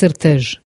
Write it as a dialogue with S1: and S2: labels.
S1: certeza.